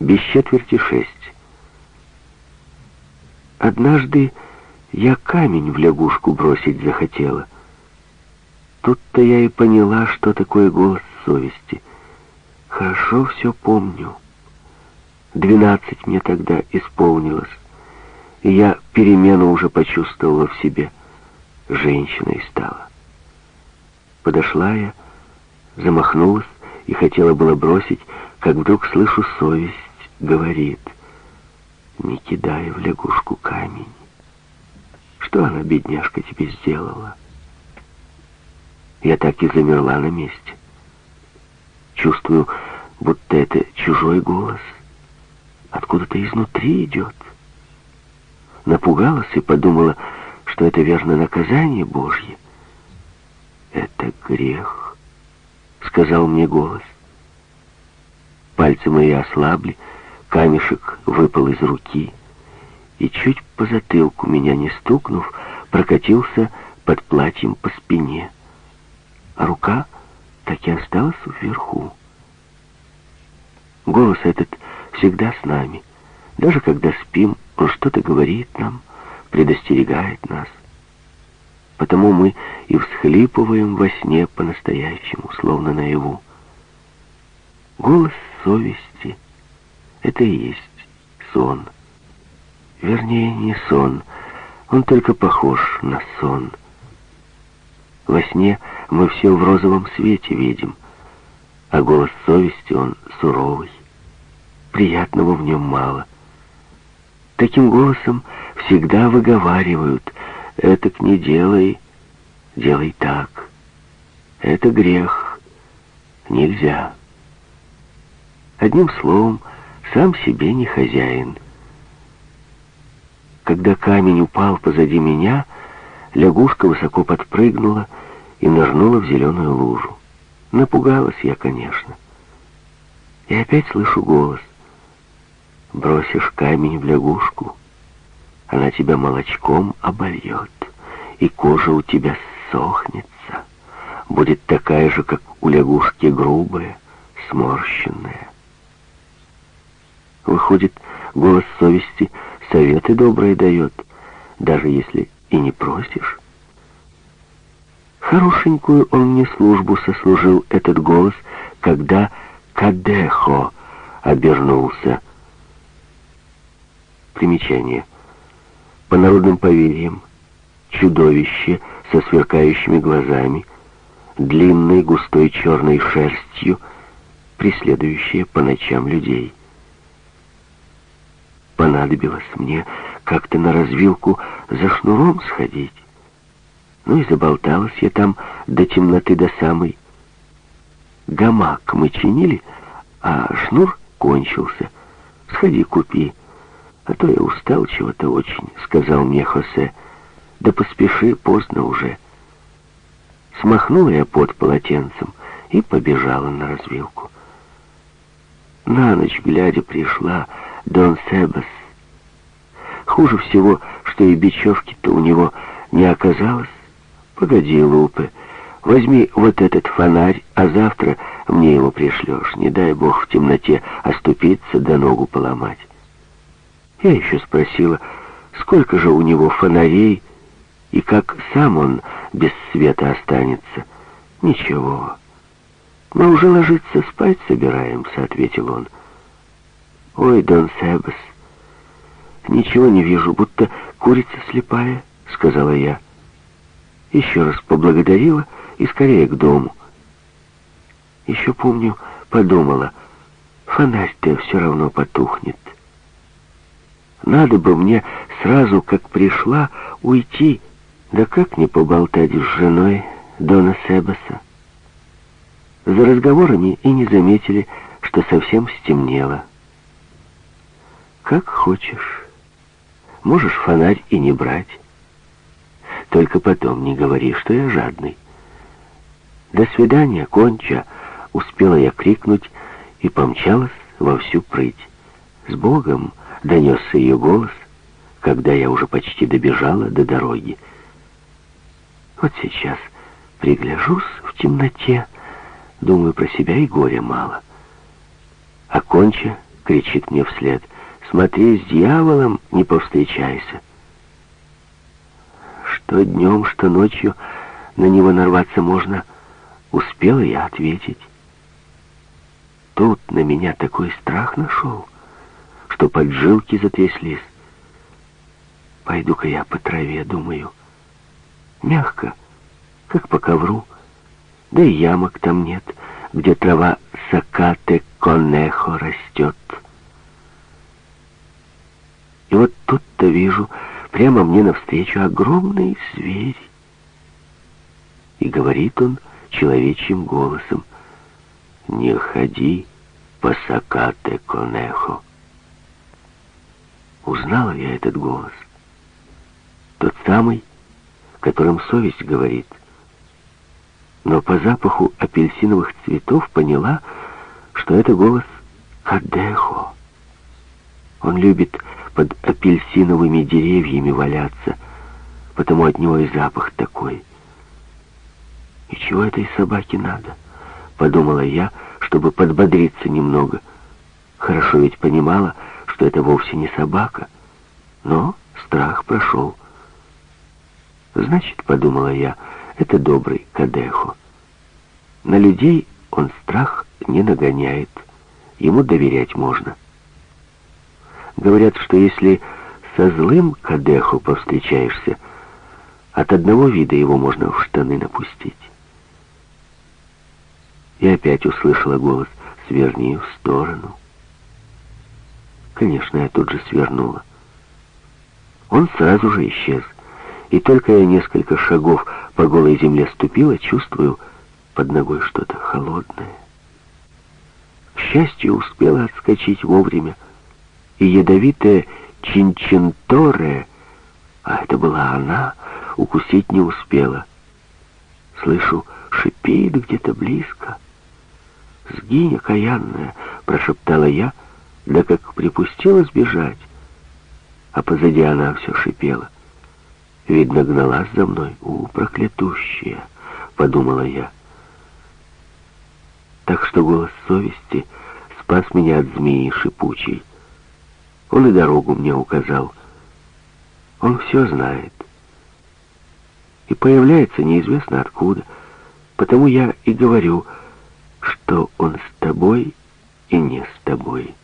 без четверти шесть. Однажды я камень в лягушку бросить захотела. Тут-то я и поняла, что такое голос совести. Хорошо все помню. Двенадцать мне тогда исполнилось, и я перемену уже почувствовала в себе. Женщиной стала. Подошла я, замахнулась и хотела было бросить, как вдруг слышу совесть, говорит, не кидай в лягушку камень. Что она, бедняжка, тебе сделала? Я так и замерла на месте. Чувствую, будто это чужой голос. Откуда-то изнутри идет. Напугалась и подумала, что это верно наказание Божье. Это грех, сказал мне голос. Пальцы мои ослабли, камешек выпал из руки, и чуть по затылку меня не стукнув, прокатился под платьем по спине. А рука так и осталась вверху. Голос этот всегда с нами. Даже когда спим, он что-то говорит нам, предостерегает нас. Потому мы и всхлипываем во сне по-настоящему, словно наяву. Голос совести — это и есть сон. Вернее, не сон, он только похож на сон. Во сне мы все в розовом свете видим, а голос совести, он суровый. Приятного в нем мало. Таким голосом всегда выговаривают «этак не делай, делай так». Это грех, нельзя. Одним словом, сам себе не хозяин. Когда камень упал позади меня, лягушка высоко подпрыгнула и нырнула в зеленую лужу. Напугалась я, конечно. И опять слышу голос. Бросишь камень в лягушку, она тебя молочком обольет, и кожа у тебя сохнется. Будет такая же, как у лягушки, грубая, сморщенная. Выходит, голос совести советы добрые дает, даже если и не просишь. Хорошенькую он мне службу сослужил этот голос, когда Кадехо обернулся. Примечание. По народным поверьям, чудовище со сверкающими глазами, длинной густой черной шерстью, преследующее по ночам людей. Понадобилось мне как-то на развилку за шнуром сходить. Ну и заболталась я там до темноты до самой. Гамак мы чинили, а шнур кончился. Сходи, купи. А то я устал чего-то очень, сказал мне Хосе. Да поспеши, поздно уже. Смахнула я под полотенцем и побежала на развилку. На ночь глядя пришла Дон Себас. Хуже всего, что и бечевки-то у него не оказалось. «Погоди, Лупе, возьми вот этот фонарь, а завтра мне его пришлешь. Не дай бог в темноте оступиться да ногу поломать». Я еще спросила, сколько же у него фонарей, и как сам он без света останется. «Ничего, мы уже ложиться спать собираемся», — ответил он. «Ой, Дон Себас, ничего не вижу, будто курица слепая», — сказала я. Еще раз поблагодарила и скорее к дому. Еще помню, подумала, фонарь-то все равно потухнет. Надо бы мне сразу, как пришла, уйти, да как не поболтать с женой Дона Себаса. За разговорами и не заметили, что совсем стемнело. Как хочешь. Можешь фонарь и не брать. Только потом не говори, что я жадный. До свидания, конча, успела я крикнуть и помчалась во всю прыть. С Богом донесся ее голос, когда я уже почти добежала до дороги. Вот сейчас пригляжусь в темноте, думаю про себя и горя мало. А конча кричит мне вслед. «Смотри, с дьяволом не повстречайся!» Что днем, что ночью на него нарваться можно, успела я ответить. Тут на меня такой страх нашел, что поджилки затряслись. Пойду-ка я по траве, думаю. Мягко, как по ковру. Да и ямок там нет, где трава сакате конехо растет. И вот тут-то вижу прямо мне навстречу огромный зверь. И говорит он человечьим голосом, «Не ходи по сакате конехо». Узнала я этот голос. Тот самый, которым совесть говорит. Но по запаху апельсиновых цветов поняла, что это голос Кадехо. Он любит под апельсиновыми деревьями валяться, потому от него и запах такой. И чего этой собаке надо? Подумала я, чтобы подбодриться немного. Хорошо ведь понимала, что это вовсе не собака. Но страх прошел. Значит, подумала я, это добрый Кадехо. На людей он страх не нагоняет. Ему доверять можно. Говорят, что если со злым кадеху повстречаешься, от одного вида его можно в штаны напустить. И опять услышала голос «Сверни в сторону». Конечно, я тут же свернула. Он сразу же исчез. И только я несколько шагов по голой земле ступила, чувствую под ногой что-то холодное. К счастью, успела отскочить вовремя и ядовитая Чинчинторе, а это была она, укусить не успела. Слышу, шипит где-то близко. «Сгинь, окаянная!» — прошептала я, да как припустила сбежать. А позади она все шипела. Видно, гналась за мной. «У, проклятущая!» — подумала я. Так что голос совести спас меня от змеи шипучей. Он и дорогу мне указал. Он все знает. И появляется неизвестно откуда. Потому я и говорю, что он с тобой и не с тобой.